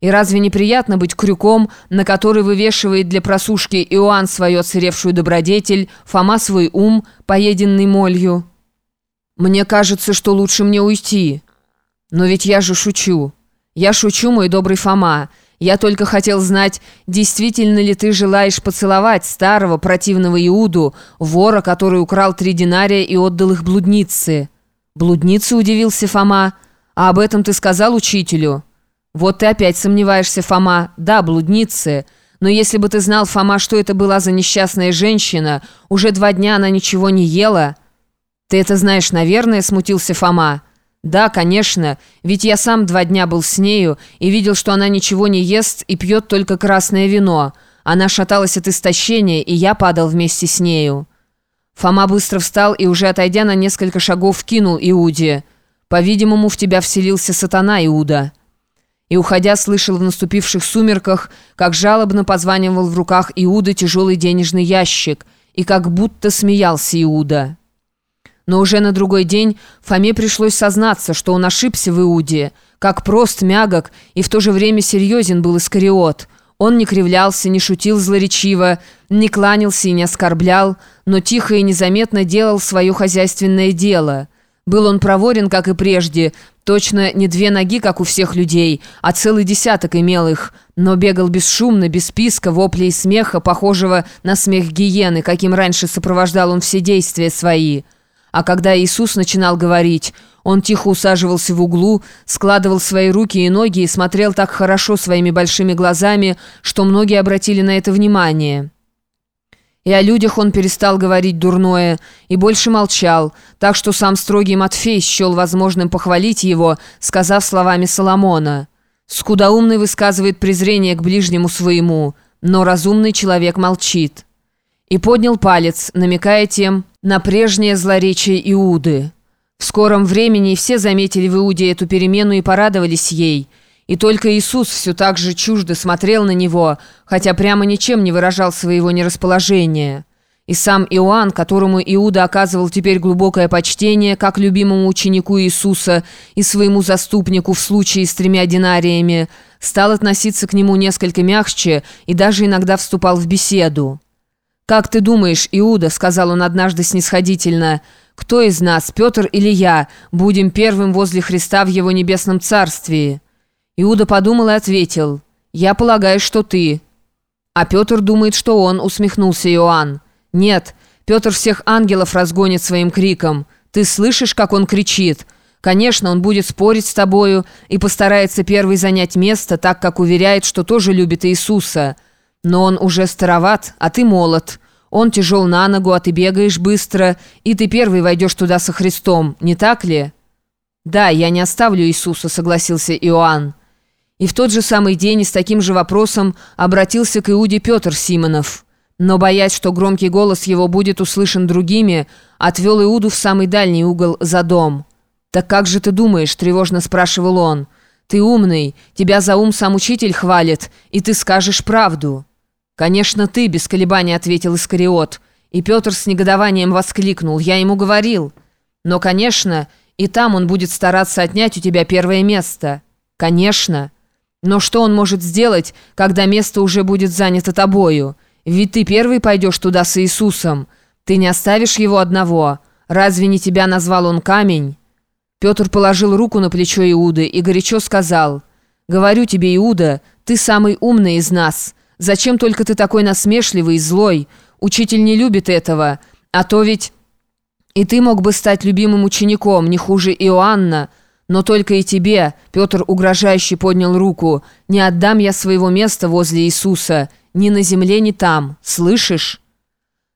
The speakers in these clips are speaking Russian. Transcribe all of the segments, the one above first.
И разве неприятно быть крюком, на который вывешивает для просушки Иоанн свою оцаревшую добродетель, Фома свой ум, поеденный молью? Мне кажется, что лучше мне уйти. Но ведь я же шучу. Я шучу, мой добрый Фома. Я только хотел знать, действительно ли ты желаешь поцеловать старого противного Иуду, вора, который украл три динария и отдал их блуднице. Блуднице, удивился Фома. А об этом ты сказал учителю?» «Вот ты опять сомневаешься, Фома. Да, блудницы. Но если бы ты знал, Фома, что это была за несчастная женщина, уже два дня она ничего не ела». «Ты это знаешь, наверное?» – смутился Фома. «Да, конечно, ведь я сам два дня был с нею и видел, что она ничего не ест и пьет только красное вино. Она шаталась от истощения, и я падал вместе с нею». Фома быстро встал и, уже отойдя на несколько шагов, кинул Иуде. «По-видимому, в тебя вселился сатана, Иуда» и, уходя, слышал в наступивших сумерках, как жалобно позванивал в руках Иуда тяжелый денежный ящик, и как будто смеялся Иуда. Но уже на другой день Фоме пришлось сознаться, что он ошибся в Иуде, как прост, мягок и в то же время серьезен был Искариот. Он не кривлялся, не шутил злоречиво, не кланялся и не оскорблял, но тихо и незаметно делал свое хозяйственное дело – был он проворен, как и прежде, точно не две ноги, как у всех людей, а целый десяток имел их, но бегал бесшумно, без писка, вопля и смеха, похожего на смех гиены, каким раньше сопровождал он все действия свои. А когда Иисус начинал говорить, он тихо усаживался в углу, складывал свои руки и ноги и смотрел так хорошо своими большими глазами, что многие обратили на это внимание». И о людях он перестал говорить дурное и больше молчал, так что сам строгий Матфей счел возможным похвалить его, сказав словами Соломона. «Скудоумный высказывает презрение к ближнему своему, но разумный человек молчит». И поднял палец, намекая тем на прежнее злоречие Иуды. В скором времени все заметили в Иуде эту перемену и порадовались ей – и только Иисус все так же чуждо смотрел на него, хотя прямо ничем не выражал своего нерасположения. И сам Иоанн, которому Иуда оказывал теперь глубокое почтение, как любимому ученику Иисуса и своему заступнику в случае с тремя динариями, стал относиться к нему несколько мягче и даже иногда вступал в беседу. «Как ты думаешь, Иуда, — сказал он однажды снисходительно, — кто из нас, Петр или я, будем первым возле Христа в его небесном царствии?» Иуда подумал и ответил, «Я полагаю, что ты». «А Петр думает, что он», — усмехнулся Иоанн. «Нет, Петр всех ангелов разгонит своим криком. Ты слышишь, как он кричит?» Конечно, он будет спорить с тобою и постарается первый занять место, так как уверяет, что тоже любит Иисуса. Но он уже староват, а ты молод. Он тяжел на ногу, а ты бегаешь быстро, и ты первый войдешь туда со Христом, не так ли?» «Да, я не оставлю Иисуса», — согласился Иоанн. И в тот же самый день с таким же вопросом обратился к Иуде Петр Симонов. Но, боясь, что громкий голос его будет услышан другими, отвел Иуду в самый дальний угол за дом. «Так как же ты думаешь?» – тревожно спрашивал он. «Ты умный, тебя за ум сам учитель хвалит, и ты скажешь правду». «Конечно, ты», – без колебаний ответил Искариот. И Петр с негодованием воскликнул. «Я ему говорил». «Но, конечно, и там он будет стараться отнять у тебя первое место». «Конечно». Но что он может сделать, когда место уже будет занято тобою? Ведь ты первый пойдешь туда с Иисусом. Ты не оставишь его одного. Разве не тебя назвал он камень?» Петр положил руку на плечо Иуды и горячо сказал, «Говорю тебе, Иуда, ты самый умный из нас. Зачем только ты такой насмешливый и злой? Учитель не любит этого. А то ведь и ты мог бы стать любимым учеником, не хуже Иоанна». Но только и тебе, Петр угрожающе поднял руку, не отдам я своего места возле Иисуса, ни на земле, ни там, слышишь?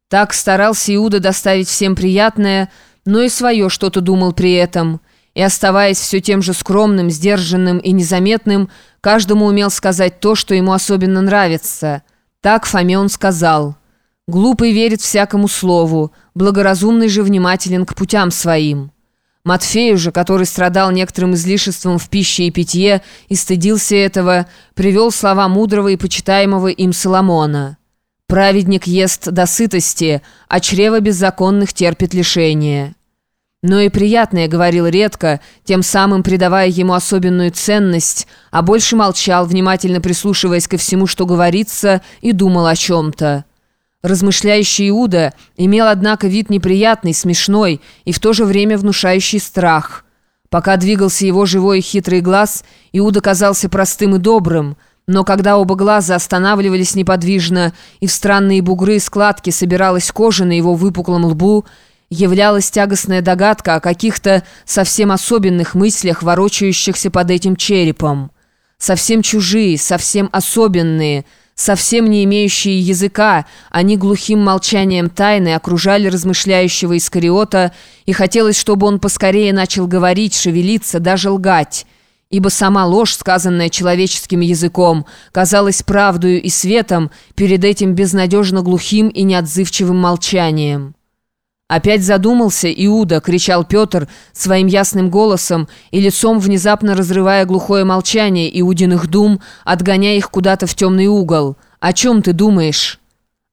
Так старался Иуда доставить всем приятное, но и свое что-то думал при этом. И оставаясь все тем же скромным, сдержанным и незаметным, каждому умел сказать то, что ему особенно нравится. Так Фоме он сказал. «Глупый верит всякому слову, благоразумный же внимателен к путям своим». Матфею же, который страдал некоторым излишеством в пище и питье и стыдился этого, привел слова мудрого и почитаемого им Соломона. «Праведник ест до сытости, а чрево беззаконных терпит лишение». но и приятное говорил редко, тем самым придавая ему особенную ценность, а больше молчал, внимательно прислушиваясь ко всему, что говорится, и думал о чем-то. Размышляющий Иуда имел, однако, вид неприятный, смешной и в то же время внушающий страх. Пока двигался его живой и хитрый глаз, Иуда казался простым и добрым, но когда оба глаза останавливались неподвижно и в странные бугры и складки собиралась кожа на его выпуклом лбу, являлась тягостная догадка о каких-то совсем особенных мыслях, ворочающихся под этим черепом. Совсем чужие, совсем особенные, совсем не имеющие языка, они глухим молчанием тайны окружали размышляющего Искариота, и хотелось, чтобы он поскорее начал говорить, шевелиться, даже лгать. Ибо сама ложь, сказанная человеческим языком, казалась правдою и светом перед этим безнадежно глухим и неотзывчивым молчанием. «Опять задумался Иуда!» — кричал Петр своим ясным голосом и лицом внезапно разрывая глухое молчание Иудиных дум, отгоняя их куда-то в темный угол. «О чем ты думаешь?»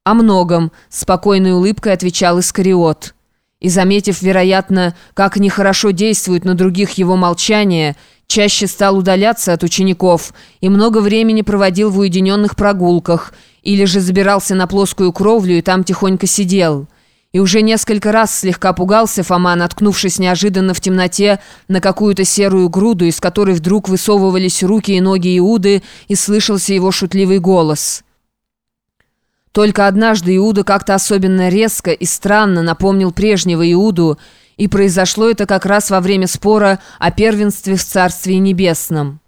«О многом», — спокойной улыбкой отвечал Искариот. И, заметив, вероятно, как нехорошо действует на других его молчание, чаще стал удаляться от учеников и много времени проводил в уединенных прогулках, или же забирался на плоскую кровлю и там тихонько сидел — и уже несколько раз слегка пугался Фома, наткнувшись неожиданно в темноте на какую-то серую груду, из которой вдруг высовывались руки и ноги Иуды, и слышался его шутливый голос. Только однажды Иуда как-то особенно резко и странно напомнил прежнего Иуду, и произошло это как раз во время спора о первенстве в Царстве Небесном.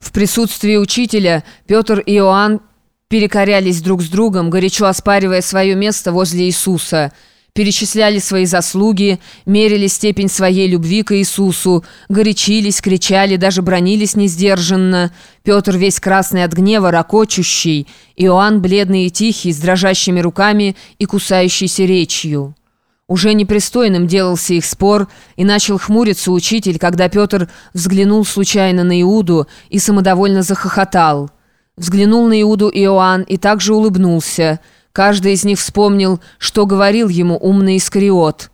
В присутствии учителя Петр и Иоанн перекорялись друг с другом, горячо оспаривая свое место возле Иисуса, перечисляли свои заслуги, мерили степень своей любви к Иисусу, горячились, кричали, даже бронились несдержанно. Петр весь красный от гнева, ракочущий, Иоанн бледный и тихий, с дрожащими руками и кусающейся речью. Уже непристойным делался их спор, и начал хмуриться учитель, когда Петр взглянул случайно на Иуду и самодовольно захохотал. Взглянул на Иуду Иоанн и также улыбнулся. Каждый из них вспомнил, что говорил ему умный Искариот –